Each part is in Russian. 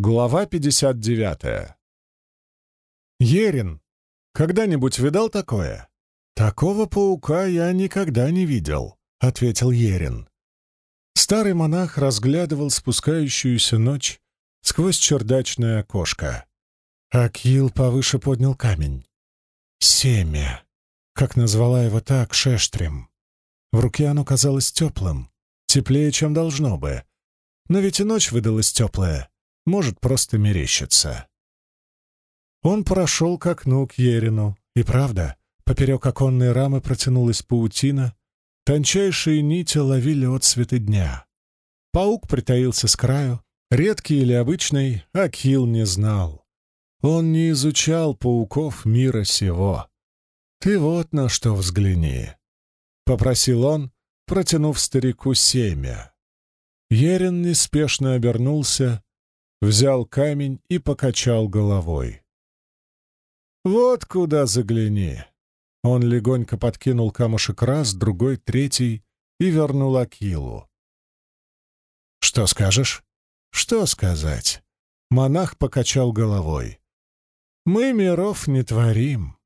Глава 59. Ерин, когда-нибудь видал такое? Такого паука я никогда не видел, ответил Ерин. Старый монах разглядывал спускающуюся ночь сквозь чердачное окошко. Акил повыше поднял камень. Семя, как назвала его так Шештрем. В руке оно казалось теплым, теплее, чем должно бы. Но ведь и ночь выдалась теплая может просто мерещиться. Он прошел к окну к Ерину, и правда, поперек оконной рамы протянулась паутина, тончайшие нити ловили отсветы дня. Паук притаился с краю, редкий или обычный, Акил не знал. Он не изучал пауков мира сего. «Ты вот на что взгляни», — попросил он, протянув старику семя. Ерин неспешно обернулся взял камень и покачал головой. «Вот куда загляни!» Он легонько подкинул камушек раз, другой, третий и вернул Акилу. «Что скажешь?» «Что сказать?» Монах покачал головой. «Мы миров не творим».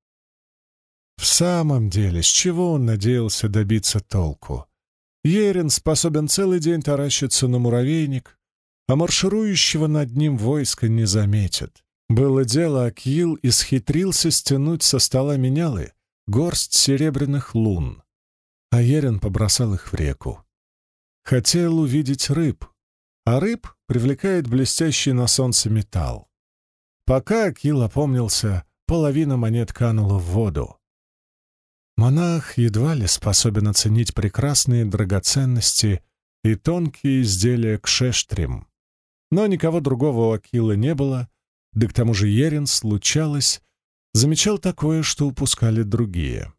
В самом деле, с чего он надеялся добиться толку? Ерин способен целый день таращиться на муравейник, а марширующего над ним войска не заметят. Было дело, Акил исхитрился стянуть со стола менялы горсть серебряных лун, а Ерин побросал их в реку. Хотел увидеть рыб, а рыб привлекает блестящий на солнце металл. Пока Акил опомнился, половина монет канула в воду. Монах едва ли способен оценить прекрасные драгоценности и тонкие изделия кшештрим, но никого другого у Акила не было, да к тому же Ерин, случалось, замечал такое, что упускали другие.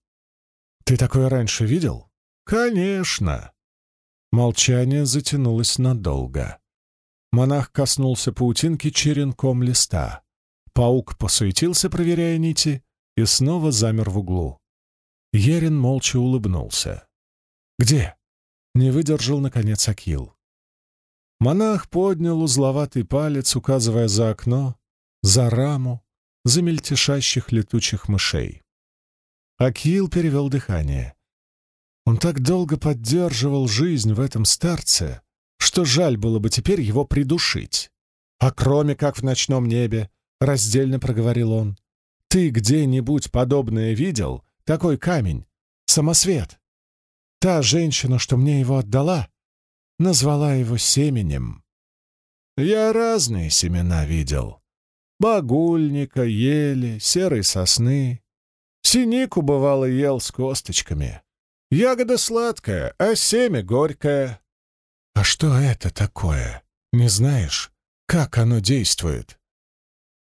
«Ты такое раньше видел?» «Конечно!» Молчание затянулось надолго. Монах коснулся паутинки черенком листа. Паук посуетился, проверяя нити, и снова замер в углу. Ерин молча улыбнулся. «Где?» — не выдержал, наконец, Акил. Монах поднял узловатый палец, указывая за окно, за раму, за мельтешащих летучих мышей. Акил перевел дыхание. Он так долго поддерживал жизнь в этом старце, что жаль было бы теперь его придушить. А кроме как в ночном небе, раздельно проговорил он, ты где-нибудь подобное видел? Такой камень, самосвет. Та женщина, что мне его отдала, назвала его семенем. Я разные семена видел. Багульника, ели, серой сосны. Синику, бывало, ел с косточками. Ягода сладкая, а семя горькое. А что это такое? Не знаешь, как оно действует?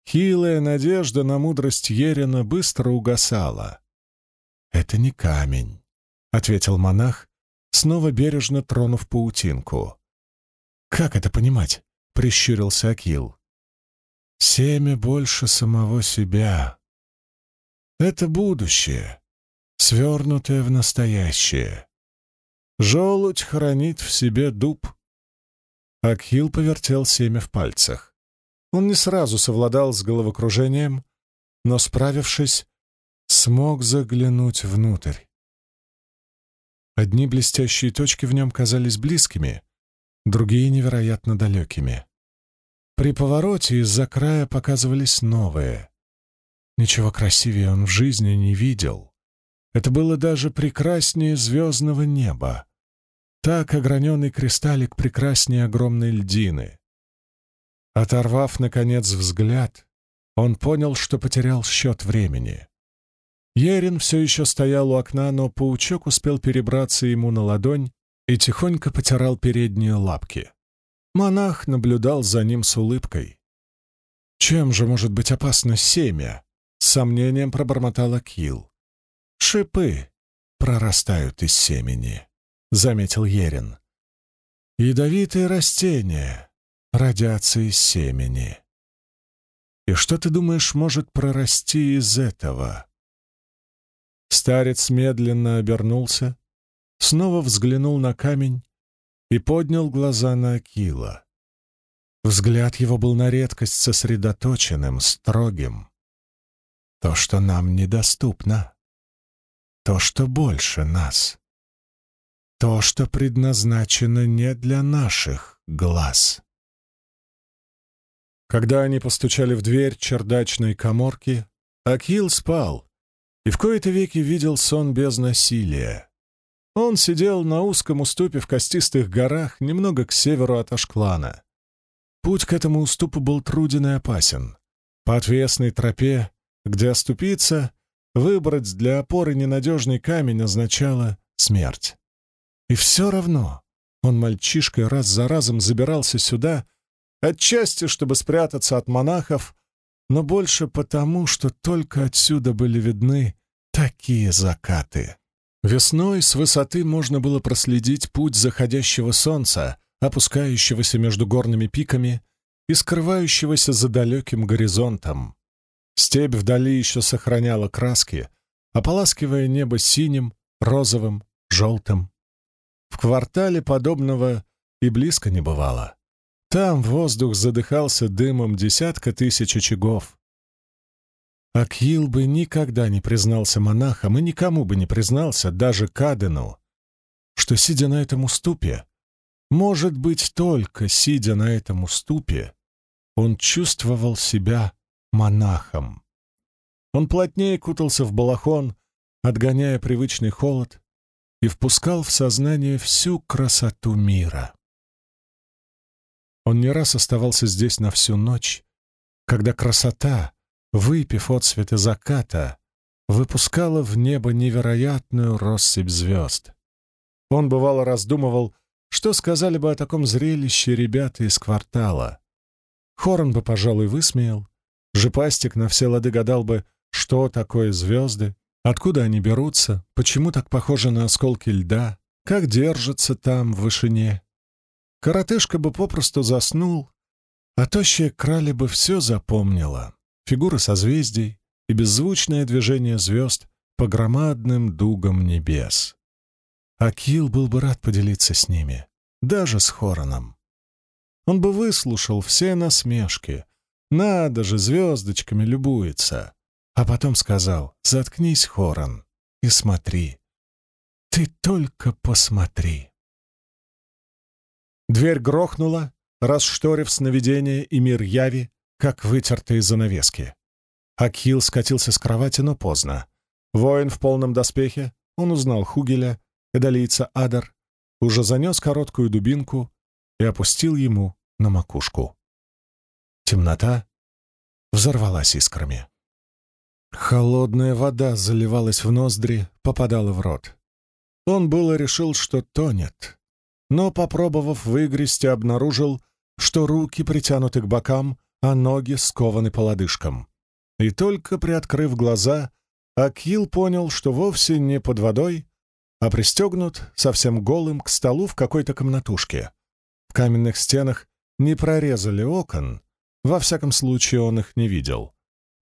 Хилая надежда на мудрость Ерина быстро угасала. «Это не камень», — ответил монах, снова бережно тронув паутинку. «Как это понимать?» — прищурился Акил. «Семя больше самого себя. Это будущее, свернутое в настоящее. Желудь хранит в себе дуб». Акил повертел семя в пальцах. Он не сразу совладал с головокружением, но, справившись, смог заглянуть внутрь. Одни блестящие точки в нем казались близкими, другие невероятно далекими. При повороте из-за края показывались новые. Ничего красивее он в жизни не видел. Это было даже прекраснее звездного неба. Так ограненный кристаллик прекраснее огромной льдины. Оторвав, наконец, взгляд, он понял, что потерял счет времени. Ерин все еще стоял у окна, но паучок успел перебраться ему на ладонь и тихонько потирал передние лапки. Монах наблюдал за ним с улыбкой. «Чем же может быть опасно семя?» — с сомнением пробормотала Кил. «Шипы прорастают из семени», — заметил Ерин. «Ядовитые растения родятся из семени». «И что ты думаешь может прорасти из этого?» Старец медленно обернулся, снова взглянул на камень и поднял глаза на Акила. Взгляд его был на редкость сосредоточенным, строгим. То, что нам недоступно. То, что больше нас. То, что предназначено не для наших глаз. Когда они постучали в дверь чердачной коморки, Акил спал и в кои-то веки видел сон без насилия. Он сидел на узком уступе в костистых горах немного к северу от Ашклана. Путь к этому уступу был труден и опасен. По отвесной тропе, где оступиться, выбрать для опоры ненадежный камень означало смерть. И все равно он мальчишкой раз за разом забирался сюда, отчасти, чтобы спрятаться от монахов, но больше потому, что только отсюда были видны такие закаты. Весной с высоты можно было проследить путь заходящего солнца, опускающегося между горными пиками и скрывающегося за далеким горизонтом. Степь вдали еще сохраняла краски, ополаскивая небо синим, розовым, желтым. В квартале подобного и близко не бывало. Там воздух задыхался дымом десятка тысяч очагов. Акил бы никогда не признался монахам и никому бы не признался, даже Кадену, что, сидя на этом уступе, может быть, только сидя на этом уступе, он чувствовал себя монахом. Он плотнее кутался в балахон, отгоняя привычный холод, и впускал в сознание всю красоту мира. Он не раз оставался здесь на всю ночь, когда красота, выпив от света заката, выпускала в небо невероятную россыпь звезд. Он, бывало, раздумывал, что сказали бы о таком зрелище ребята из квартала. Хорн бы, пожалуй, высмеял, Жепастик на все лады гадал бы, что такое звезды, откуда они берутся, почему так похожи на осколки льда, как держатся там в вышине. Коротышка бы попросту заснул, а тощая крали бы все запомнила. Фигуры созвездий и беззвучное движение звезд по громадным дугам небес. Акил был бы рад поделиться с ними, даже с Хороном. Он бы выслушал все насмешки. Надо же, звездочками любуется. А потом сказал, заткнись, Хорон, и смотри. Ты только посмотри. Дверь грохнула, расшторив сновидение и мир яви, как вытертые занавески. Акил скатился с кровати, но поздно. Воин в полном доспехе, он узнал Хугеля, Эдолийца Адар уже занес короткую дубинку и опустил ему на макушку. Темнота взорвалась искрами. Холодная вода заливалась в ноздри, попадала в рот. Он было решил, что тонет, но, попробовав выгрести, обнаружил, что руки притянуты к бокам, а ноги скованы по лодыжкам. И только приоткрыв глаза, Акил понял, что вовсе не под водой, а пристегнут совсем голым к столу в какой-то комнатушке. В каменных стенах не прорезали окон, во всяком случае он их не видел,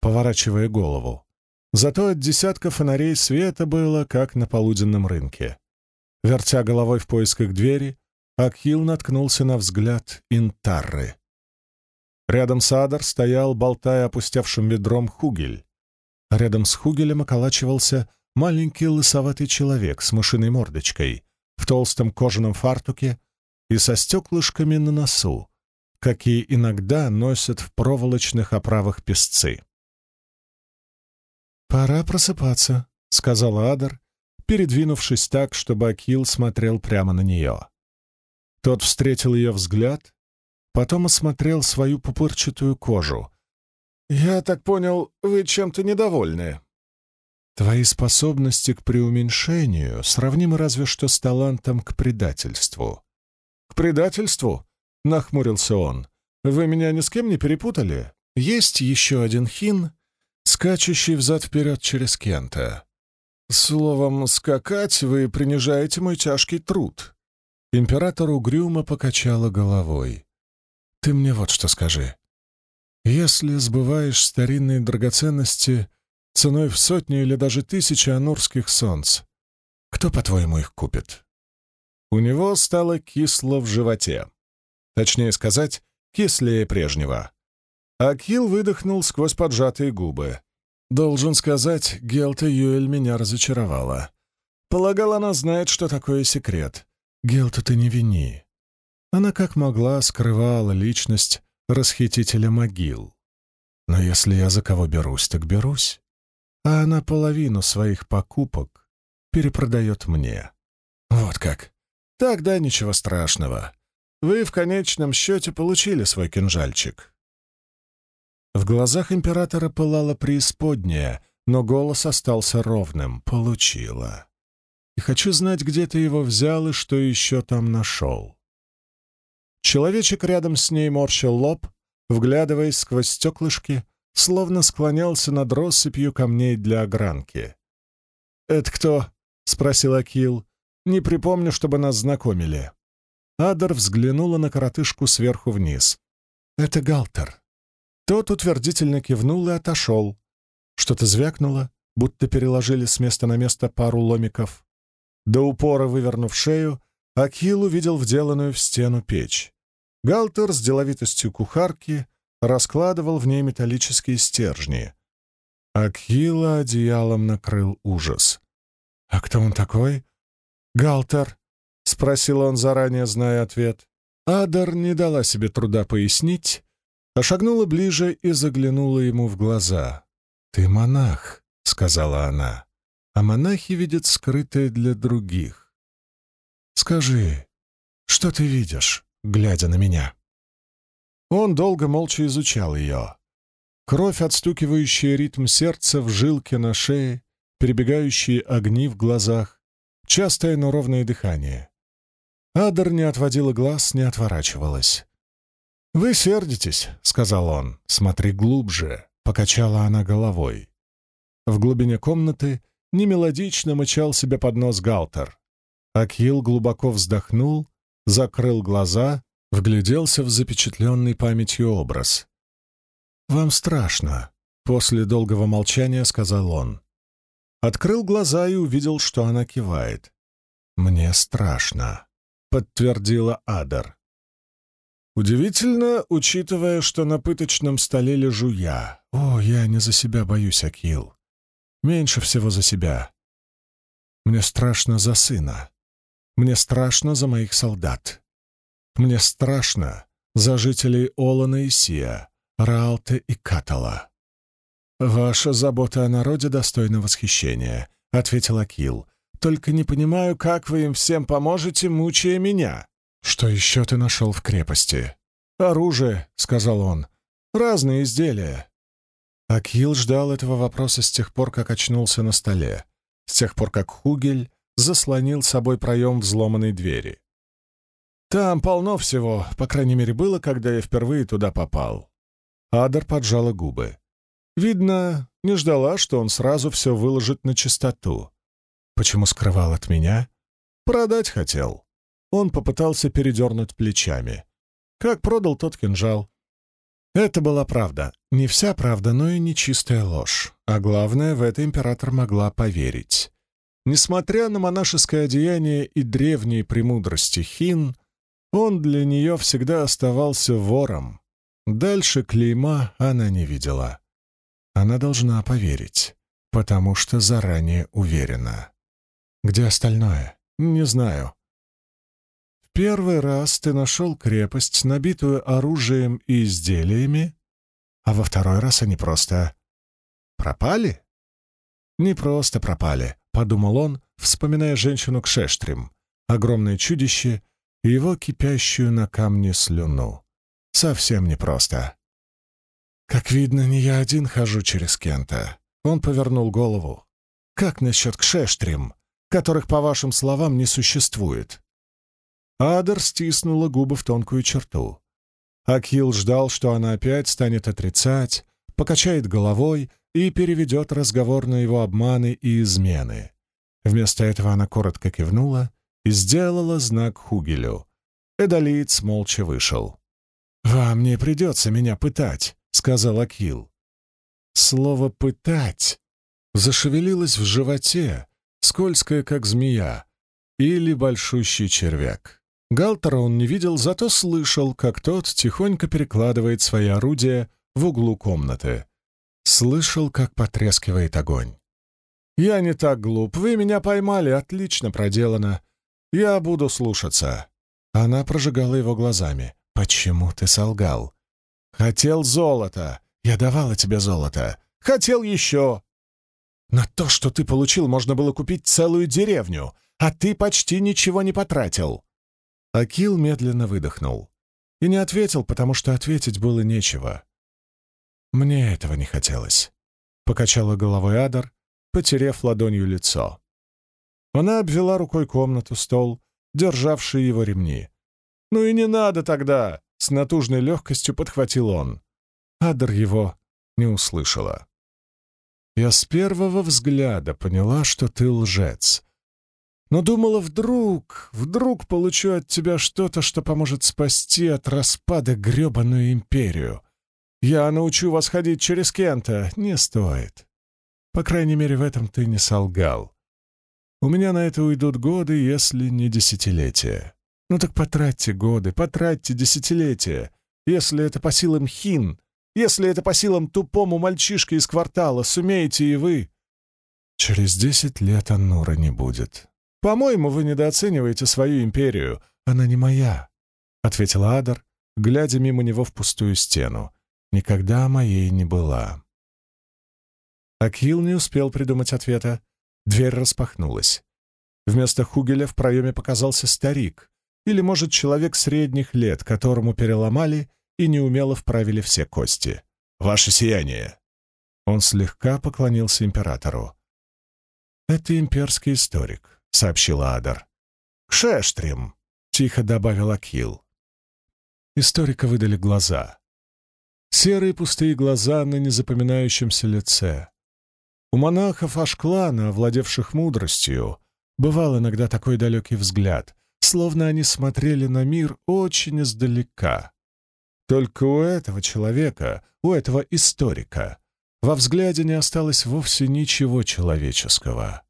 поворачивая голову. Зато от десятка фонарей света было, как на полуденном рынке. Вертя головой в поисках двери, Акил наткнулся на взгляд Интарры. Рядом с Адар стоял, болтая опустевшим ведром, Хугель. Рядом с Хугелем околачивался маленький лысоватый человек с мышиной мордочкой, в толстом кожаном фартуке и со стеклышками на носу, какие иногда носят в проволочных оправах песцы. «Пора просыпаться», — сказала Адар, передвинувшись так, чтобы Акил смотрел прямо на нее. Тот встретил ее взгляд, потом осмотрел свою пупырчатую кожу. «Я так понял, вы чем-то недовольны?» Твои способности к преуменьшению сравнимы разве что с талантом к предательству. К предательству? Нахмурился он. Вы меня ни с кем не перепутали? Есть еще один хин, скачущий взад-вперед через Кента. Словом, скакать вы принижаете мой тяжкий труд. Император угрюмо покачала головой. Ты мне вот что скажи. Если сбываешь старинные драгоценности, ценой в сотни или даже тысячи анурских солнц. Кто, по-твоему, их купит? У него стало кисло в животе. Точнее сказать, кислее прежнего. Акил выдохнул сквозь поджатые губы. Должен сказать, Гелта Юэль меня разочаровала. Полагал, она знает, что такое секрет. Гелта ты не вини. Она как могла скрывала личность расхитителя могил. Но если я за кого берусь, так берусь. А она половину своих покупок перепродает мне. Вот как. Тогда ничего страшного. Вы в конечном счете получили свой кинжальчик. В глазах императора пылала преисподняя, но голос остался ровным. Получила. И хочу знать, где ты его взял и что еще там нашел. Человечек рядом с ней морщил лоб, вглядываясь сквозь стеклышки, словно склонялся над россыпью камней для огранки. «Это кто?» — спросил Акил. «Не припомню, чтобы нас знакомили». Адар взглянула на коротышку сверху вниз. «Это Галтер». Тот утвердительно кивнул и отошел. Что-то звякнуло, будто переложили с места на место пару ломиков. До упора вывернув шею, Акил увидел вделанную в стену печь. Галтер с деловитостью кухарки раскладывал в ней металлические стержни. Акила одеялом накрыл ужас. «А кто он такой?» «Галтер», — спросил он, заранее зная ответ. Адар не дала себе труда пояснить, а шагнула ближе и заглянула ему в глаза. «Ты монах», — сказала она, — «а монахи видят скрытое для других. Скажи, что ты видишь, глядя на меня?» Он долго молча изучал ее. Кровь, отстукивающая ритм сердца в жилке на шее, перебегающие огни в глазах, частое, но ровное дыхание. Адер не отводила глаз, не отворачивалась. «Вы сердитесь», — сказал он. «Смотри глубже», — покачала она головой. В глубине комнаты немелодично мычал себе под нос Галтер. Акил глубоко вздохнул, закрыл глаза вгляделся в запечатленный памятью образ. «Вам страшно», — после долгого молчания сказал он. Открыл глаза и увидел, что она кивает. «Мне страшно», — подтвердила Адар. Удивительно, учитывая, что на пыточном столе лежу я. О, я не за себя боюсь, Акил. Меньше всего за себя. Мне страшно за сына. Мне страшно за моих солдат. Мне страшно за жителей Олана и Сия, Раалте и Катала. «Ваша забота о народе достойна восхищения», — ответил Акил. «Только не понимаю, как вы им всем поможете, мучая меня». «Что еще ты нашел в крепости?» «Оружие», — сказал он. «Разные изделия». Акил ждал этого вопроса с тех пор, как очнулся на столе, с тех пор, как Хугель заслонил собой проем взломанной двери. Там полно всего, по крайней мере, было, когда я впервые туда попал. Адар поджала губы. Видно, не ждала, что он сразу все выложит на чистоту. Почему скрывал от меня? Продать хотел. Он попытался передернуть плечами. Как продал тот кинжал. Это была правда. Не вся правда, но и не чистая ложь. А главное, в это император могла поверить. Несмотря на монашеское одеяние и древние премудрости хин, он для нее всегда оставался вором. Дальше клейма она не видела. Она должна поверить, потому что заранее уверена. Где остальное? Не знаю. В первый раз ты нашел крепость, набитую оружием и изделиями, а во второй раз они просто пропали? Не просто пропали, подумал он, вспоминая женщину Кшештрим, огромное чудище — и его кипящую на камне слюну. Совсем непросто. «Как видно, не я один хожу через Кента». Он повернул голову. «Как насчет кшештрим, которых, по вашим словам, не существует?» Адер стиснула губы в тонкую черту. Акил ждал, что она опять станет отрицать, покачает головой и переведет разговор на его обманы и измены. Вместо этого она коротко кивнула и сделала знак Хугелю. Эдолиц молча вышел. «Вам не придется меня пытать», — сказал Акил. Слово «пытать» зашевелилось в животе, скользкое, как змея, или большущий червяк. Галтера он не видел, зато слышал, как тот тихонько перекладывает свои орудия в углу комнаты. Слышал, как потрескивает огонь. «Я не так глуп. Вы меня поймали. Отлично проделано. Я буду слушаться». Она прожигала его глазами. «Почему ты солгал?» «Хотел золото. Я давала тебе золото. Хотел еще». «На то, что ты получил, можно было купить целую деревню, а ты почти ничего не потратил». Акил медленно выдохнул. И не ответил, потому что ответить было нечего. «Мне этого не хотелось», — покачала головой Адар, потерев ладонью лицо. Она обвела рукой комнату, стол, державший его ремни. «Ну и не надо тогда!» — с натужной легкостью подхватил он. Адар его не услышала. «Я с первого взгляда поняла, что ты лжец. Но думала, вдруг, вдруг получу от тебя что-то, что поможет спасти от распада гребаную империю. Я научу вас ходить через Кента. Не стоит. По крайней мере, в этом ты не солгал. У меня на это уйдут годы, если не десятилетия. Ну так потратьте годы, потратьте десятилетия, если это по силам хин, если это по силам тупому мальчишке из квартала, сумеете и вы. Через десять лет Аннура не будет. По-моему, вы недооцениваете свою империю. Она не моя, — ответила Адар, глядя мимо него в пустую стену. Никогда моей не была. Акил не успел придумать ответа. Дверь распахнулась. Вместо Хугеля в проеме показался старик, или, может, человек средних лет, которому переломали и неумело вправили все кости. «Ваше сияние!» Он слегка поклонился императору. «Это имперский историк», — сообщила Адар. «Кшештрим», — тихо добавил Акил. Историка выдали глаза. Серые пустые глаза на незапоминающемся лице. У монахов Ашклана, владевших мудростью, бывал иногда такой далекий взгляд, словно они смотрели на мир очень издалека. Только у этого человека, у этого историка, во взгляде не осталось вовсе ничего человеческого.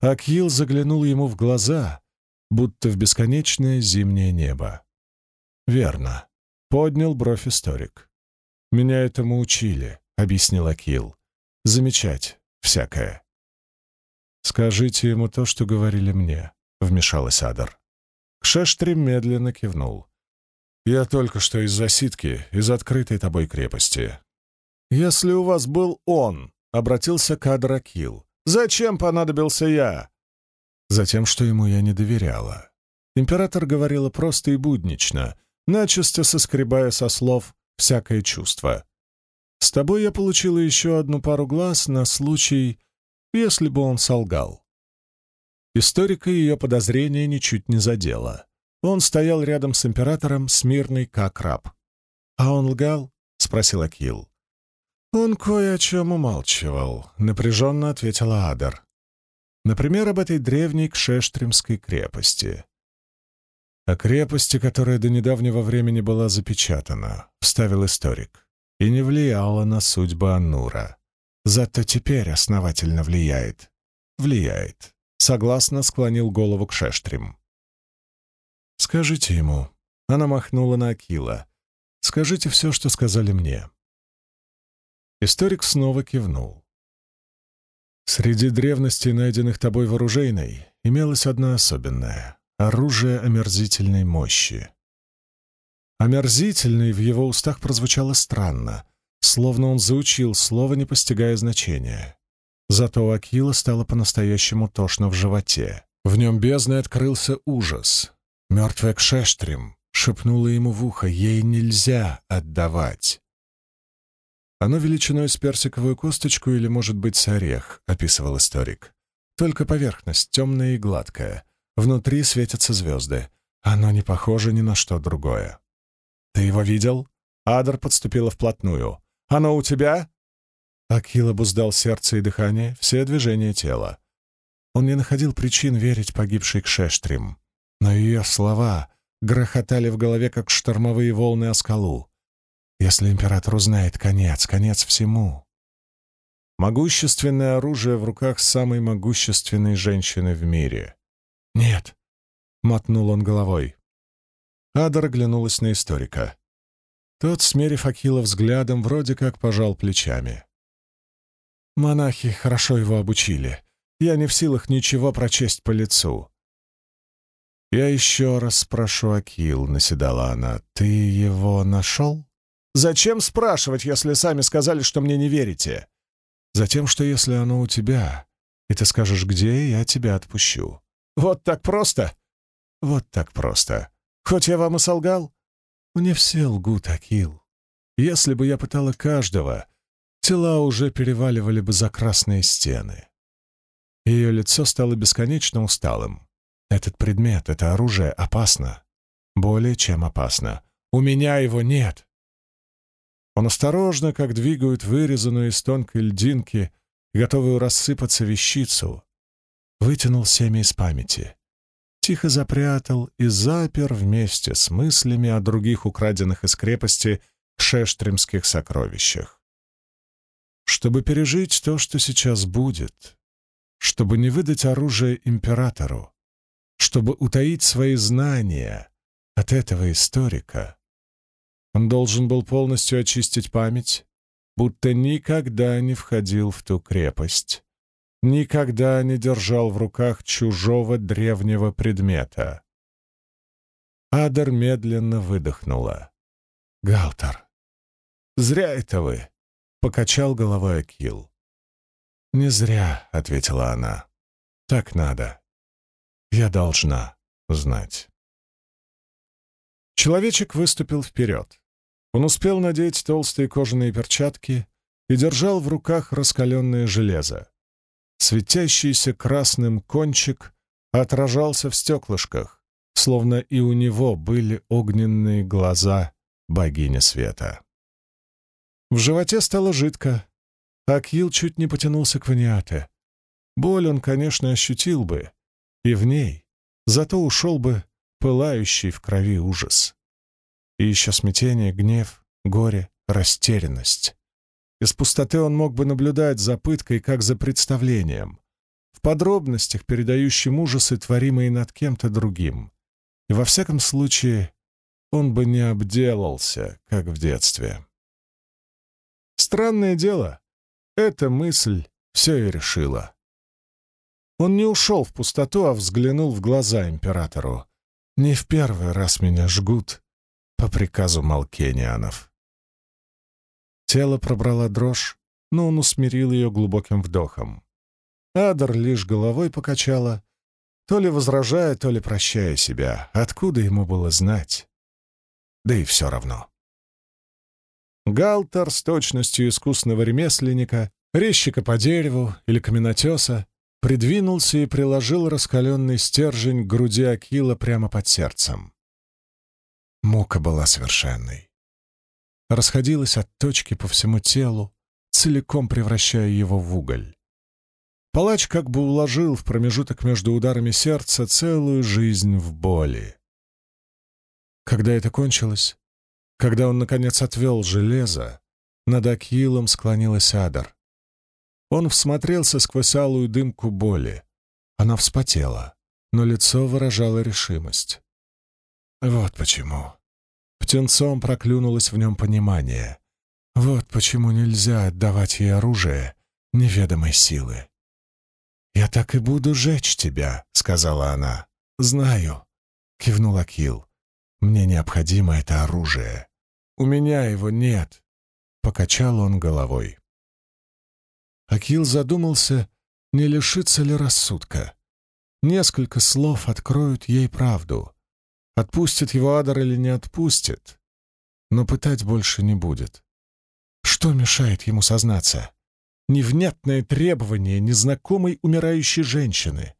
Акил заглянул ему в глаза, будто в бесконечное зимнее небо. «Верно», — поднял бровь историк. «Меня этому учили», — объяснил Акил. «Замечать всякое». «Скажите ему то, что говорили мне», — вмешалась Адар. Кшештрим медленно кивнул. «Я только что из засидки, из открытой тобой крепости». «Если у вас был он», — обратился к Адракил, — «зачем понадобился я?» «Затем, что ему я не доверяла». Император говорила просто и буднично, начисто соскребая со слов всякое чувство. «С тобой я получила еще одну пару глаз на случай, если бы он солгал». Историка ее подозрения ничуть не задело. Он стоял рядом с императором, смирный как раб. «А он лгал?» — спросил Акил. «Он кое о чем умалчивал», — напряженно ответила Адар. «Например, об этой древней Кшештримской крепости. О крепости, которая до недавнего времени была запечатана», — вставил историк, «и не влияла на судьбу Аннура. Зато теперь основательно влияет. Влияет согласно склонил голову к Шештрим. «Скажите ему». Она махнула на Акила. «Скажите все, что сказали мне». Историк снова кивнул. Среди древностей, найденных тобой вооружейной, имелось одно особенное — оружие омерзительной мощи. Омерзительный в его устах прозвучало странно, словно он заучил слово, не постигая значения. Зато у Акила стало по-настоящему тошно в животе. В нем бездной открылся ужас. Мертвая Кшештрим шепнула ему в ухо, ей нельзя отдавать. Оно величиной с персиковую косточку или, может быть, с орех, описывал историк. Только поверхность темная и гладкая. Внутри светятся звезды. Оно не похоже ни на что другое. «Ты его видел?» Адр подступила вплотную. «Оно у тебя?» Акил обуздал сердце и дыхание, все движения тела. Он не находил причин верить погибшей к Шештрим, но ее слова грохотали в голове, как штормовые волны о скалу. Если император узнает конец, конец всему. Могущественное оружие в руках самой могущественной женщины в мире. «Нет», — мотнул он головой, Адра оглянулась на историка. Тот, смерив Акила взглядом, вроде как пожал плечами. «Монахи хорошо его обучили. Я не в силах ничего прочесть по лицу». «Я еще раз спрошу, Акил», — наседала она, — «ты его нашел?» «Зачем спрашивать, если сами сказали, что мне не верите?» «Затем, что если оно у тебя, и ты скажешь, где, я тебя отпущу». «Вот так просто?» «Вот так просто. Хоть я вам и солгал?» Мне все лгут, Акил. Если бы я пытала каждого, тела уже переваливали бы за красные стены. Ее лицо стало бесконечно усталым. Этот предмет, это оружие опасно. Более чем опасно. У меня его нет. Он осторожно, как двигают вырезанную из тонкой льдинки, готовую рассыпаться вещицу, вытянул семя из памяти тихо запрятал и запер вместе с мыслями о других украденных из крепости шештримских сокровищах. Чтобы пережить то, что сейчас будет, чтобы не выдать оружие императору, чтобы утаить свои знания от этого историка, он должен был полностью очистить память, будто никогда не входил в ту крепость, никогда не держал в руках чужого древнего предмета. Адер медленно выдохнула. «Галтер, зря это вы!» — покачал головой Акил. «Не зря», — ответила она. «Так надо. Я должна знать». Человечек выступил вперед. Он успел надеть толстые кожаные перчатки и держал в руках раскаленное железо. Светящийся красным кончик отражался в стеклышках, словно и у него были огненные глаза богини света. В животе стало жидко. Акил чуть не потянулся к Ваниате. Боль он, конечно, ощутил бы, и в ней, зато ушел бы пылающий в крови ужас. И еще смятение, гнев, горе, растерянность. Из пустоты он мог бы наблюдать за пыткой, как за представлением, в подробностях передающим ужасы, творимые над кем-то другим. И во всяком случае, он бы не обделался, как в детстве. Странное дело, эта мысль все и решила. Он не ушел в пустоту, а взглянул в глаза императору. «Не в первый раз меня жгут по приказу Малкенианов». Тело пробрала дрожь, но он усмирил ее глубоким вдохом. Адер лишь головой покачала, то ли возражая, то ли прощая себя. Откуда ему было знать? Да и все равно. Галтер с точностью искусного ремесленника, резчика по дереву или каменотеса, придвинулся и приложил раскаленный стержень к груди Акила прямо под сердцем. Мука была совершенной расходилась от точки по всему телу, целиком превращая его в уголь. Палач как бы уложил в промежуток между ударами сердца целую жизнь в боли. Когда это кончилось, когда он, наконец, отвел железо, над Акилом склонилась Адар. Он всмотрелся сквозь алую дымку боли. Она вспотела, но лицо выражало решимость. Вот почему. Птенцом проклюнулось в нем понимание. Вот почему нельзя отдавать ей оружие неведомой силы. «Я так и буду жечь тебя», — сказала она. «Знаю», — кивнул Акил. «Мне необходимо это оружие. У меня его нет», — покачал он головой. Акил задумался, не лишится ли рассудка. Несколько слов откроют ей правду. Отпустит его Адар или не отпустит, но пытать больше не будет. Что мешает ему сознаться? Невнятное требование незнакомой умирающей женщины.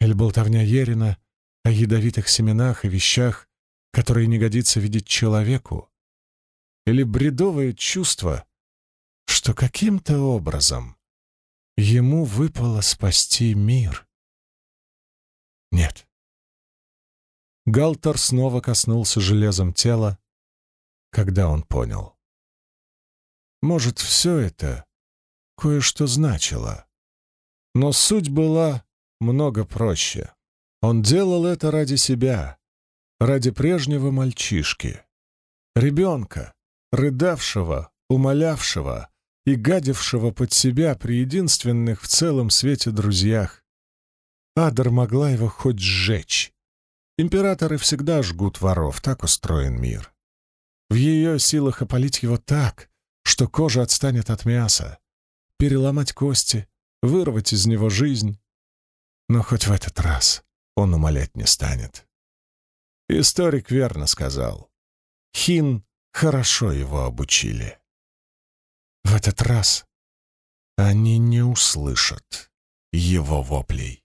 Или болтовня Ерина о ядовитых семенах и вещах, которые не годится видеть человеку. Или бредовое чувство, что каким-то образом ему выпало спасти мир. Нет. Галтер снова коснулся железом тела, когда он понял. Может, все это кое-что значило. Но суть была много проще. Он делал это ради себя, ради прежнего мальчишки. Ребенка, рыдавшего, умолявшего и гадившего под себя при единственных в целом свете друзьях. Адар могла его хоть сжечь. Императоры всегда жгут воров, так устроен мир. В ее силах опалить его так, что кожа отстанет от мяса, переломать кости, вырвать из него жизнь. Но хоть в этот раз он умолять не станет. Историк верно сказал. Хин хорошо его обучили. В этот раз они не услышат его воплей.